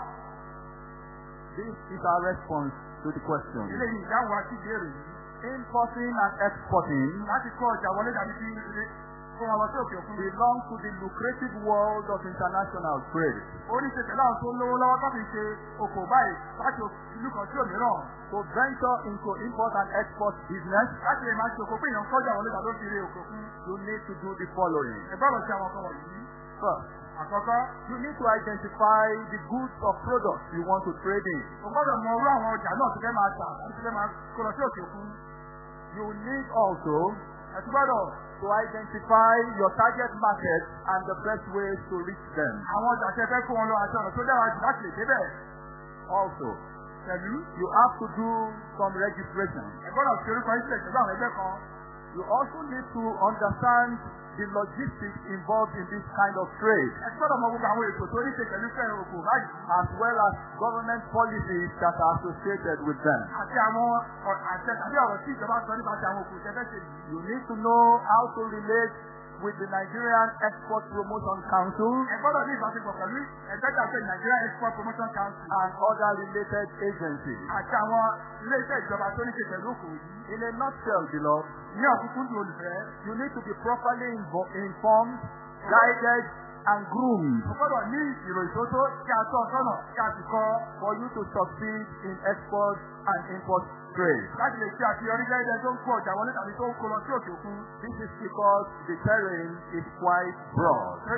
This is our response to the question. Ilé wa sí ìbéèrè yìí. Importing and exporting Láti kó ọjà wọlé dàbí sí ilé. kó belong to the lucrative world of international trade. ó ní ṣe pẹ̀lú àwọn tó lówó lọ́wọ́ tó fi ṣe okòó báyìí láti ìlú kan sí òmíràn. To venture into import and export business, láti lè máa ṣe okòó pé èèyàn kọjá wọlé tàbí ó fi òkè òkun. you need to do the following. ẹgbẹ́ ọ̀rọ̀ sí àwọn ọkọ wọ̀nyí. First, àkọ́kọ́ you need to identify the goods or products you want to trade in. o gbọ́dọ̀ mọ orú àwọn ọjà náà tó fẹ́ máa tà àti tó fẹ́ máa kó sí òkè òkun. You need also ẹ gbọ́dọ̀ to identify your target market and the best ways to reach them. àwọn ọjà tẹ fẹ́ kó wọn lọ àti ọ̀nà tó dára jù láti lè débẹ̀. Also, pẹ̀lú you have to do some registration. ẹ gbọ́dọ̀ fi orúkọ sílẹ̀ pẹ̀lú àwọn ẹgbẹ́ kan. You also need to understand the logistics involved in this kind of trade, ẹ ti gbọ́dọ̀ mọ gbogbo àwọn ètò tó ní ṣe pẹ̀lú fẹ́ òkò báyìí. as well as government policies that are associated with them. àti àwọn ọ̀- àṣẹ tàbí ọ̀rọ̀ tí ìjọba sọ nípa ti àwọn òkú tẹ́fẹ́ ṣe yìí. You need to know how to relate with the Nigerian Export Promotion Council ẹ gbọ́dọ̀ ní ìbáṣepọ̀ pẹ̀lú ẹgbẹ́ tàbí Nigeria Export Promotion Council and other related agencies. àti àwọn ilé-iṣẹ́ ìjọba tó ní ṣe pẹ̀lú òkò yìí. In a nutshell, beloved, ní ọ̀kúnkún ní olùfẹ́. you need to be properly informed, guided, and groomed o gbọ́dọ̀ ní ìròyìn tó tó kí a tọ́ sọ́nà for you to succeed in export and import trade. láti lè ṣe àṣeyọrí lẹ́yìn tó ń kó ọjà wọlé tàbí tó ń kó lọ sí. This is because the terrain is quite broad. tí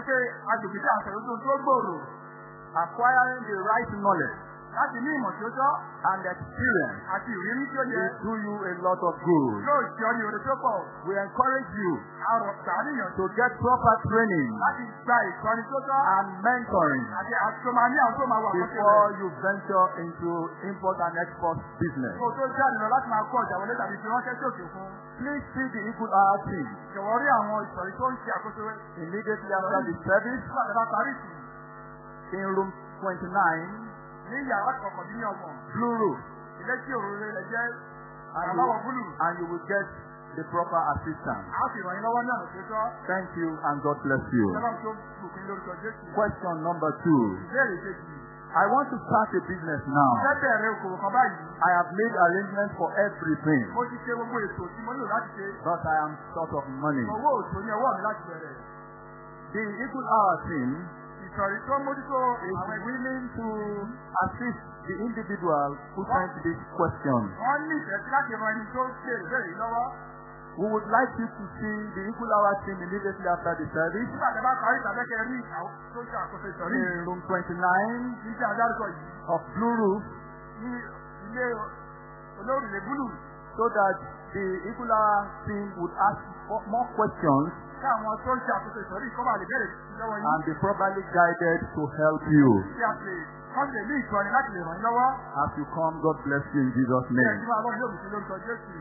Acquiring the right knowledge láti ní ìmọ̀ tí ó tọ́ and experience àti ìrírí tí ó yẹ will do you a lot of good. yóò ṣe ọ ní oore tó pọ̀. We encourage you àrọ̀ gbàníyàn to get proper training láti gba ìtọ́ni tó tọ́ and mentoring àti àtúmọ̀ ní àwọn tó máa wà before rẹ̀. you venture into import and export business. o tó jáde lọ láti máa kó ọjà wọlé tàbí fi ránṣẹ́ sí òkè òkun. Please see the Eagle Hour team jọ̀wọ́ rí àwọn ìsọ̀rí tó ń ṣe àkóso immediately after the service a in room 29, ní yàrá kọkàndínlọ́gbọ̀n Blue Roof, ilé tí òrùlé rẹ̀ jẹ́ àbáwọ̀ búlù. and you will get the proper assistance. a sì ràn yín lọ́wọ́ ní ọ̀nà tó tọ́. Thank you and God bless you. Ọlọ́run tó bùkún lórúkọ Jésù. Question number two. Ìbéèrè kejì. I want to start a business now. I have made arrangements for everything, ṣe ṣe. but I am short of money. Ní. The Eagle Hour team Tó ń mójútó is willing to assist the individual who sent this question. wọ́n ní ìfẹ́ sí láti ran ẹni tó ṣe ìbéèrè yìí lọ́wọ́. We would like you to see the Eagle Hour team immediately after the service Nígbà tí a bá parí ìtàbẹ́kẹ́ rí àwọn tó ṣe àkóso ìsọ̀rí yìí. in room 29 Ní tí a dárúkọ yìí. of Blue Roof Ní ilé so that the Eagle Hour team would ask more questions Kí àwọn tó ń ṣe àkóso ìsọ̀rí yìí kọ́ bá lè bẹ̀rẹ̀ lọ́wọ́ yín. and be properly guided to help you. Kí a lè kọ́ lè ní ìtọ́ni láti lè ràn yín lọ́wọ́. As you come, God bless you in Jesus' name.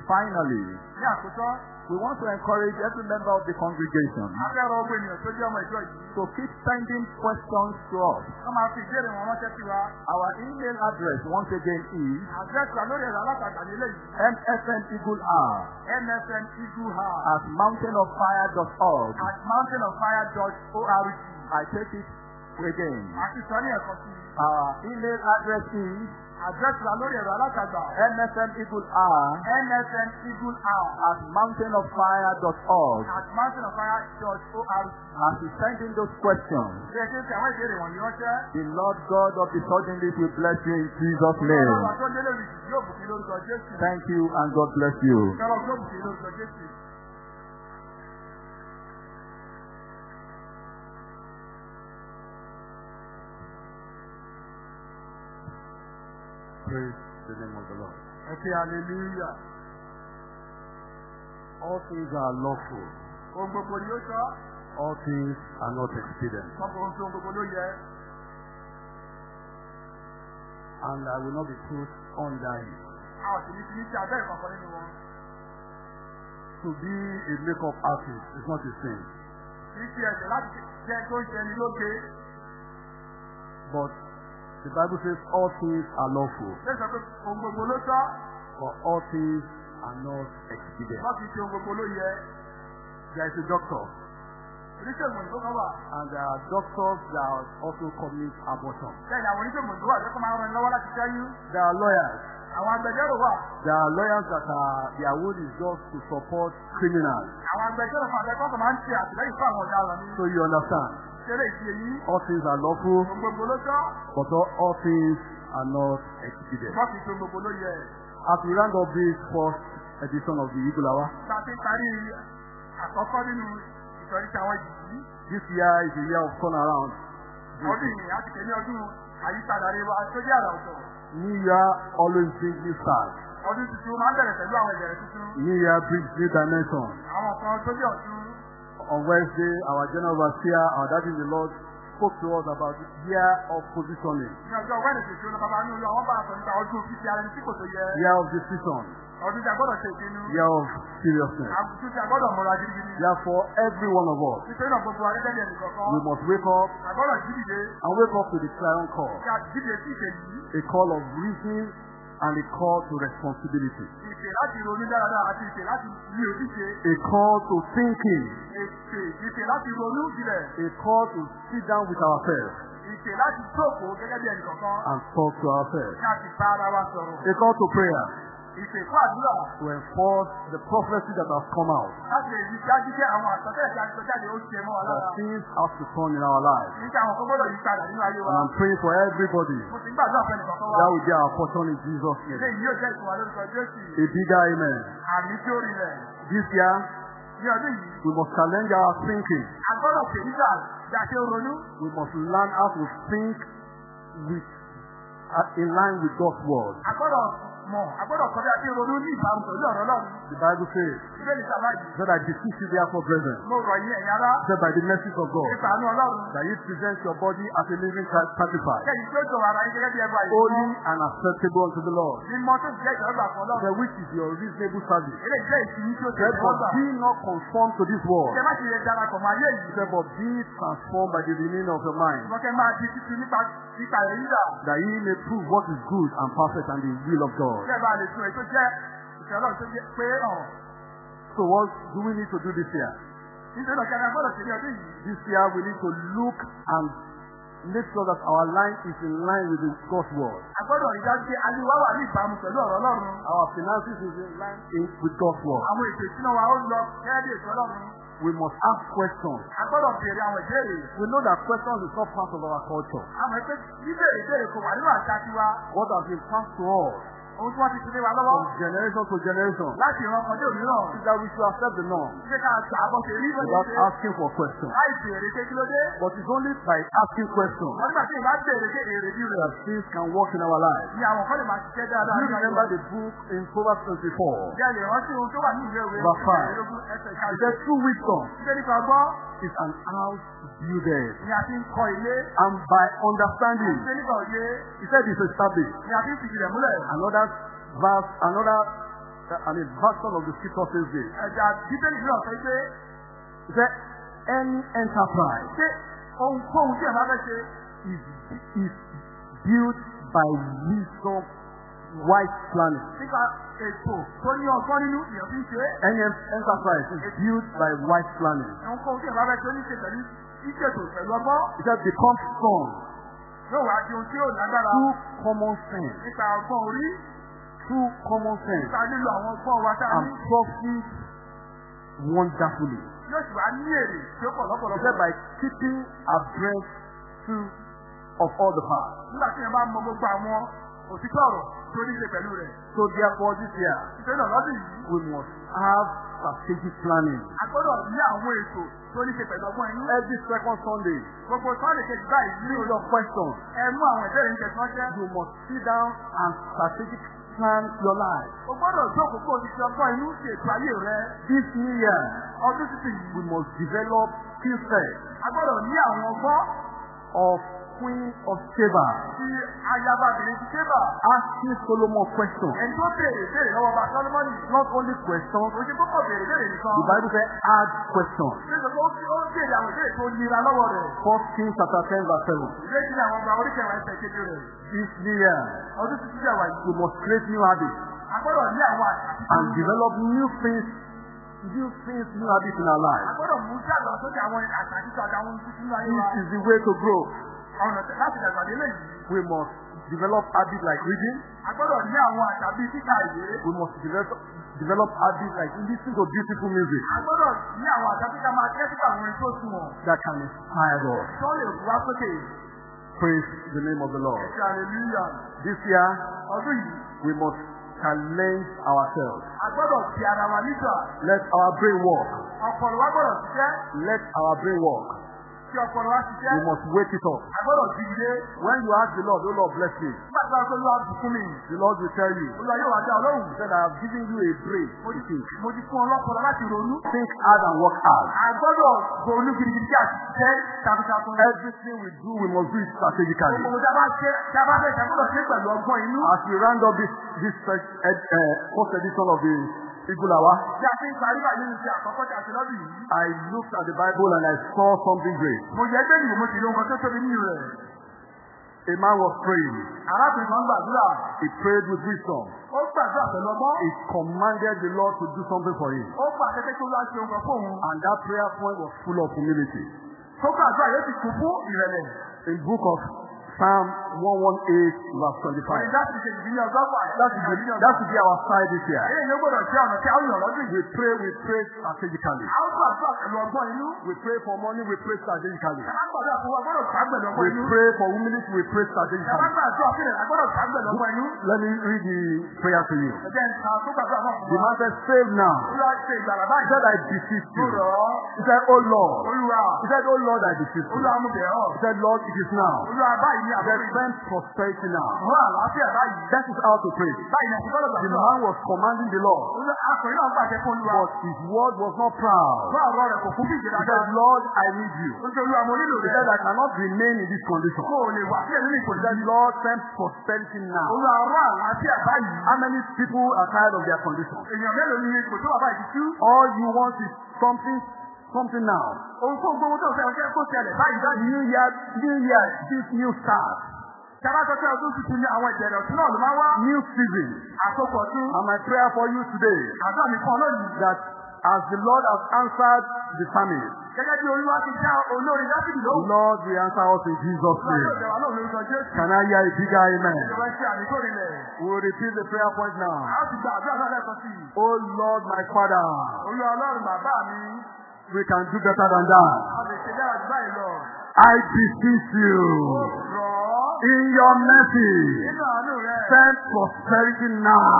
Finally, Ní àkótọ́, we want to encourage every member of the congregation akẹ́rọ to keep sending questions to us. Our email address once again is Àdírẹ́sì ní eléyìí. mfn eagle Eagle House at mountainofire.org. at mountainofire.org. I take it again. Our email address is Àdírẹ́sì wa lórí ẹ̀rọ alátagbà. mfn eagle hour MSN Eagle House at mountainofire.org. at mountainofire.org. As you send in those questions, Bí ẹ ṣe ń fi àwọn ìbéèrè wọ̀nyí ránṣẹ́. the Lord God of the suddenly will bless you in Jesus' name. Thank you and God bless you. Ọlọ́run yóò bùkún lórúkọ Jésù. Praise the name of the Lord. Ẹ ṣe hallelujah. All things are lawful. Ohun gbogbo ni ó sọ. All things are not expedient. Sọ́kò ohun tí ohun gbogbo ló yẹ. And I will not be put under it. A ò sì ní fi ní sí abẹ́ ìkọ̀kọ̀ nínú wọn. To be a makeup artist is not a sin. Kì í ṣe ẹ̀jẹ̀ láti jẹ́ tó ń ṣe ni lóge. But the Bible says all things are lawful, Ṣé sọ pé ohun gbogbo ló sọ? but all things are not expedient. Wọ́n fi ṣe ohun gbogbo ló yẹ. There is a doctor, Oníṣègùn wà. and there are doctors that also commit abortion. Bẹ́ẹ̀ni àwọn oníṣègùn òyìnbó wà lẹ́kọ̀ọ́ máa ń ran ni lọ́wọ́ láti ṣẹ́yún. There are lawyers Àwọn agbẹjọ́rò wà. There are lawyers that are, their role is just to support criminals. Àwọn agbẹjọ́rò fún àgbẹ̀kọ́ máa ń ṣe àtìlẹ́yìn fún àwọn ọ̀daràn ní. So you understand. All things are lawful, but all, things are not expedient. As we round up this first edition of the Eagle Hour, this year is a year of turnaround. New year always brings new tuntun. New year brings new dimension. On Wednesday, our general overseer, our daddy in the Lord, spoke to us about the year of positioning, year of decision, year of seriousness. Àgùntàn tí. Therefore, every one of us, we must wake up and wake up to the clarion call, Kí a dìde sí ìpè yìí. a call of reasoning and a call to responsibility, Ìpè láti ronú dáradára àti ìpè láti ní ojúṣe. a call to thinking, Ìpè ìpè láti ronú jinlẹ̀. a call to sit down with ourselves Ìpè láti jókòó gẹ́gẹ́ bí ẹnì kọ̀ọ̀kan. and talk to ourselves, Kí a sì bá ara wa sọ̀rọ̀. a call to prayer Fún àdúrà. to enforce the prophecy that has come out, Láti lè rí dájú pé àwọn àtọ́tẹ́lẹ̀ tí a ti sọ jáde ó ṣe mọ́ wa that things have to turn in our lives. Nígbà àwọn kan gbọ́dọ̀ yí padà nínú ayé wa. And I'm praying for everybody Mo ti gbàdúrà wa. that will be our portion in Jesus' name. Eléyìí yóò jẹ́ ìtumọ̀ lórúkọ Jésù. A bigger amen. Àmì tí ó rinlẹ̀. This year, Ní ọdún yìí, we must challenge our thinking. a gbọ́dọ̀ pè nígbà bí a ṣe ń ronú. We must learn how to think with, uh, in line with God's word. A gbọ́dọ̀ mọ̀, a gbọ́dọ̀ kọ́ bí a ṣe ń ronú ní ìbámu pẹ̀lú ọ̀rọ̀ Ọlọ́run. The Bible says, Sábàjì. that I beseech you therefore, brethren, said by the mercies of God, that you present your body as a living sa- sacrifice, holy and acceptable unto the Lord, the which is your reasonable service. Therefore, be not conformed to this world, therefore be transformed by the renewing of your mind, that ye may prove what is good and perfect and the will of God. So what do we need to do this year? A gbọ́dọ̀ ṣe ní ọdún yìí. This year we need to look and make sure that our line is in line with the God's word. A gbọ́dọ̀ rí dájú pé ayé wa wà ní ìbámu pẹ̀lú ọ̀rọ̀ Ọlọ́run. Our finances is in line in, with God's word. Àwọn ètò ìṣúná wa ó lọ bí ètò Ọlọ́run. We must ask questions. A gbọ́dọ̀ béèrè àwọn ìbéèrè. We know that questions is not part of our culture. Àmọ́ pé bíbèrè ìbéèrè kò wà nínú àṣà tiwa. What has been passed to us Ohun tí wọ́n ti fi lé wa lọ́wọ́. from generation to generation Láti ìran kan dé òmíràn. is that we should accept the norm Ṣé ká gbà á bọ́ ṣe rí bó ṣe without asking for questions. Láì béèrè pé kí ló dé? But it's only by asking questions Wọ́n nígbà tí ìbá béèrè pé èrè bí rẹ̀. that things can work in our lives. Ni àwọn kan lè máa ṣiṣẹ́ dáadáa. Do you remember the book in Proverbs 24? Bí a lè rántí ohun tó wà ní ìwé ìwé Verse five. It says true wisdom Ṣé nípa ọgbọ́n is an house builded ni a fi ń kọ́ ilé? and by understanding Ṣé nípa òye he said it's established. ni a fi ń fìdí rẹ̀ múlẹ̀? Another verse, another, uh, I mean, version of the scripture says this. Ẹ̀dà bíbélì náà sọ pé He said, any enterprise ṣé ohunkóhun tí ẹ̀ bá fẹ́ ṣe is, is built by wisdom, wise planning. nípa ètò tó ní ọgbọ́n nínú ìyẹn fi ń ṣe. Any en- enterprise is built by wise planning. Ohunkóhun tí ẹ̀ bá fẹ́ ṣe ní ṣe pẹ̀lú ìṣètò pẹ̀lú ọgbọ́n He said, become strong yóò wá di ohun tí yóò lágbára through common sense, nípa ọgbọ́n orí through common sense, and profit wonderfully. said, by keeping abreast to of all the past. So therefore, this year, we must have strategic planning. Every second Sunday, bring your questions. You must sit down and strategic plan your life. O gbọ́dọ̀ jókòó kó o ti fi ọgbọ́n inú ṣe ètò ayé rẹ. This new year, Ọdún títì we must develop skill set a gbọ́dọ̀ ní àwọn ọgbọ́n of Queen of Sheba, ayababìnrin ti asking Solomon questions. Ẹni tó béèrè béèrè lọ́wọ́ bá Sọ́lọ́mọ́nì. Not only questions, Òjì púpọ̀ béèrè béèrè nìkan. the Bible says hard questions. Nígbà tó ó ó béèrè àwọn ìbéèrè tó nira lọ́wọ́ rẹ̀. First Kings chapter 10 verse 7. Ìwé tí àwọn ọgbà oríkèwà ẹsẹ̀ kejì rẹ̀. This year, Ọdún we must create new habits ní àwọn and develop new things, new things, new habits in our lives. This is the way to grow. Ọ̀nà tẹ̀ láti dàgbà délé yìí. We must develop habits like reading. A gbọ́dọ̀ ní àwọn àṣà bíi kíkà ìwé. We must develop, develop habits like listening to beautiful music A gbọ́dọ̀ ní àwọn àṣà kíkà máa tẹ́sí àwọn orin tó sunwọ̀n. that can inspire us. Tó lè wá sókè. Praise the name of the Lord. Ṣé hallelujah. This year, Ọdún yìí, we must challenge ourselves. a gbọ́dọ̀ fi ara wa nígbà. Let our brain work. Ọpọlọ wa gbọ́dọ̀ ṣiṣẹ́. Let our brain work. Kí ọpọlọ We ṣiṣẹ́. must wake it up. A gbọ́dọ̀ di ilé. When you ask the Lord, oh Lord, bless me, Nígbà tí wọ́n sọ Olúwa bùkún mi. the Lord will tell you, Olúwa yóò wá dá ọ lóhùn. He said, I have given you a brain Mo ti think. mo ti fún ọ lọ́pọlọ láti ronú. Think hard and work hard. A gbọ́dọ̀ ronú gidigidi kí a sì ṣiṣẹ́ takuntakun. Everything we do, we must do it strategically. Gbogbo bá ṣe fẹ́ ṣe gbọ́dọ̀ ṣe pẹ̀lú ọgbọ́n inú. As we round up this, this first, ed, uh, first edition of the Hour, Bí a ti ń parí báyìí nínú ti àkọ́kọ́ tí a ṣe lọ́dún yìí. I looked at the Bible and I saw something great. Mo yẹ gbé nìyí mo sì rí ohun kan tó tóbi nínú rẹ̀. A man was praying. Arákùnrin kan gbàdúrà. He prayed with wisdom. Ó gbàdúrà pẹ̀lú ọgbọ́n. He commanded the Lord to do something for him. Ó pé kí Olúwa ṣe ohun kan fún òun. And that prayer point was full of humility. Tó gbàdúrà yóò sì kún fún ìrẹ̀lẹ̀. In book of Psalm 118, verse 25. Orin láti ṣe ìdílé ọgọ́fà. That should be, our side this year. We pray, we pray strategically. We pray for money, we pray strategically. We pray for humility, we pray strategically. Let me read the prayer to you. The man said, Save now. He said, I Mo you. He said, Oh Lord. He said, Oh Lord, I beseech you. He said, Lord, it is now. Ní àbúrò. send prosperity now. Àwọn àlàáfíà báyìí. That is how to pray. Báyìí The man was commanding the Lord, Olúwa akọ̀rin náà pàṣẹ fún Olúwa. but his word was not proud. Rẹ̀ kò fún bí He said, Lord, I need you. Nílò He said, I cannot remain in this condition. Mo ò lè wà sílẹ̀ nínú He said, Lord, send prosperity now. Olúwa ọ̀rọ̀ àlàáfíà báyìí. How many people are tired of their condition? Èèyàn mélòó ni ipò tó wà báyìí ti tú? All you want is something, something now. Ohun tó gbogbo tó fẹ́ ọjọ́ kó ṣẹlẹ̀ báyìí báyìí. New year, new year, this new start, Ṣàbá sọ pé ọdún tuntun ni àwọn ìbẹ̀rẹ̀ ọ̀tún náà ló máa wá. new season. Àkókò. And my prayer for you today, Àdúrà mi kan lónìí. that as the Lord has answered the psalmist, Gẹ́gẹ́ bí Olúwa ti já olórin Dáfídì lóhùn. Lord will answer us in Jesus' name. Can I hear a bigger amen? Ṣe. We will repeat the prayer point now. Oh Lord, my Father, Olúwa Ọlọ́run bàbá mi. We can do better than that. I beseech you, in your mercy, send prosperity now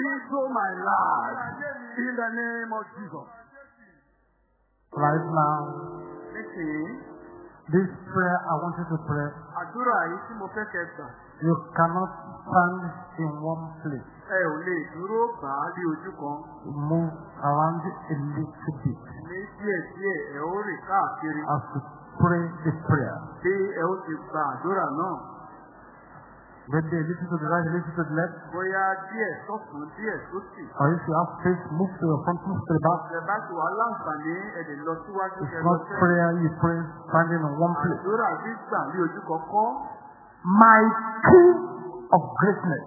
into my life, in the name of Jesus. Right now, Nísìnyí, this prayer I want you to pray. àdúrà yìí tí mo fẹ́ kẹ́ gbà, You cannot stand in one place. ẹ ò lè dúró gbà á lé ojú kan. Move around a little bit Ní díẹ̀díẹ̀ ẹ ó rìn káàkiri as you pray this prayer. bí ẹ ó ti gba àdúrà náà. Maybe a little to the right, little to the left. Bóyá díẹ̀ sọ́tún díẹ̀ sósì. Or if you have faith, move to your front, move to the back. Bá ti wà láǹfààní ẹ lè lọ síwájú It's kẹ lọ not sẹ́yìn. prayer you pray standing in one place. Àdúrà gbígbà lé ojú kọ̀ọ̀kan. My key of greatness,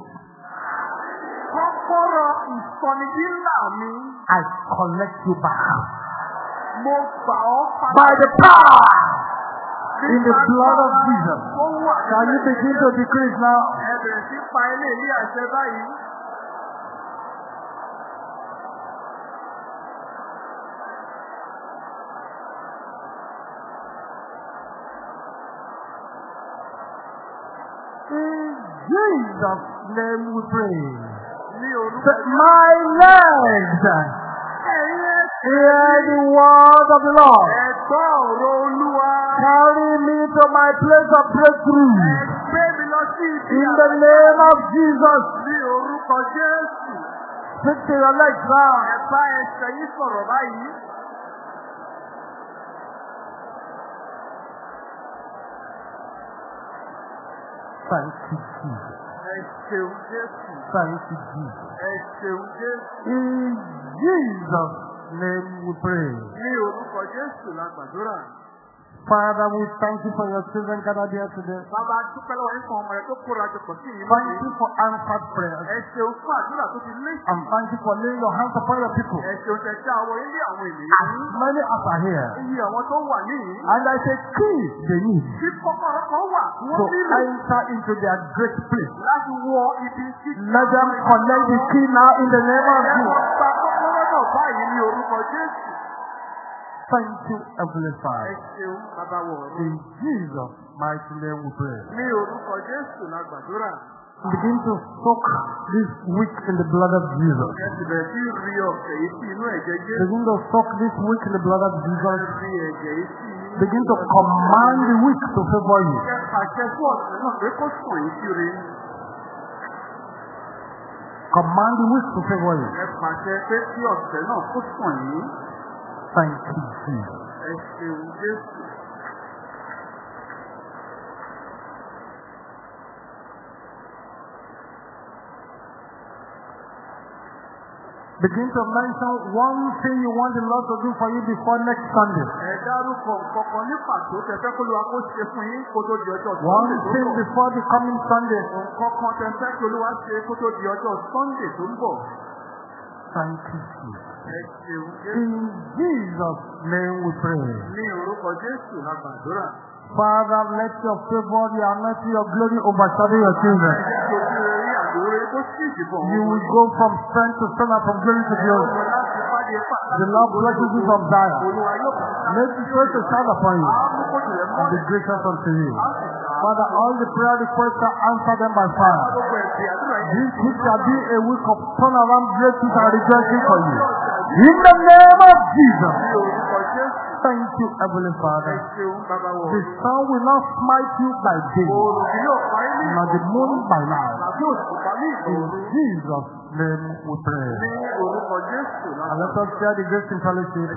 Kọ́kọ́rọ́ ìsọnidí ńlá mi, I collect you back. mo gbà ọ́ padà. By the power in the blood of Jesus. Can you begin to decrease now? In Jesus' name we pray. My legs hear the word of the Lord. Ẹ̀gbọ́ ọ̀rọ̀ Olúwa. Carry me to my place of breakthrough. Gbé mi lọ sí ibi In the name of Jesus. ní orúkọ Jésù. Speak to your legs now. Ẹ bá ẹsẹ̀ yìí sọ̀rọ̀ báyìí. Thank you, Jesus. Ẹ ṣeun Jésù. Thank you, Jesus. Ẹ ṣeun Jésù. In Jesus' name we pray. Ní orúkọ Jésù la gbàdúrà. Father, we thank you for your children gathered here today. Bàbá dúpẹ́ lọ́wọ́ yín fún ọmọ rẹ̀ tó kóra jọ pọ̀ sí yìí Thank you for answered prayers. Ẹ ṣeun fún àdúrà tó ti lé. And thank you for laying your hands upon your people. Ẹ ṣeun tẹ tí àwọn ilé àwọn As many as are here. Iye àwọn tó wà níyìn. And there's a key they need Tí kọ́kọ́rọ́ kan wà tí to enter into their great place. láti wọ ibi tí. Let them collect the key now in the name of Ẹ wọ́n Jesus. gba kọ́kọ́rọ́ náà báyìí ní orúkọ Jésù. Thank you, Heavenly Father. In Jesus' mighty name we pray. Begin to soak this week in the blood of Jesus. Begin to soak this week in the blood of Jesus. Begin to command the week to favor you. Command the week to favor you. Thank you, Jesus. Begin to mention one thing you want the Lord to do for you before next Sunday. One thing before the coming Sunday. Thank you. In Jesus' name we pray. Father, let your favor, your anointing, your glory overshadow your children. You will go from strength to strength and from glory to glory. The Lord blesses you from Zion. Make his face to shine upon you and be gracious unto you. Father, all the prayer requests are answer them by fire. This week shall be a week of turnaround breakthroughs and rejoicing for you. In the name of Jesus. Thank you, Heavenly Father. The sun will not smite you by day, nor the moon by night. In. Jesus' name we pray. And let us share the grace in fellowship.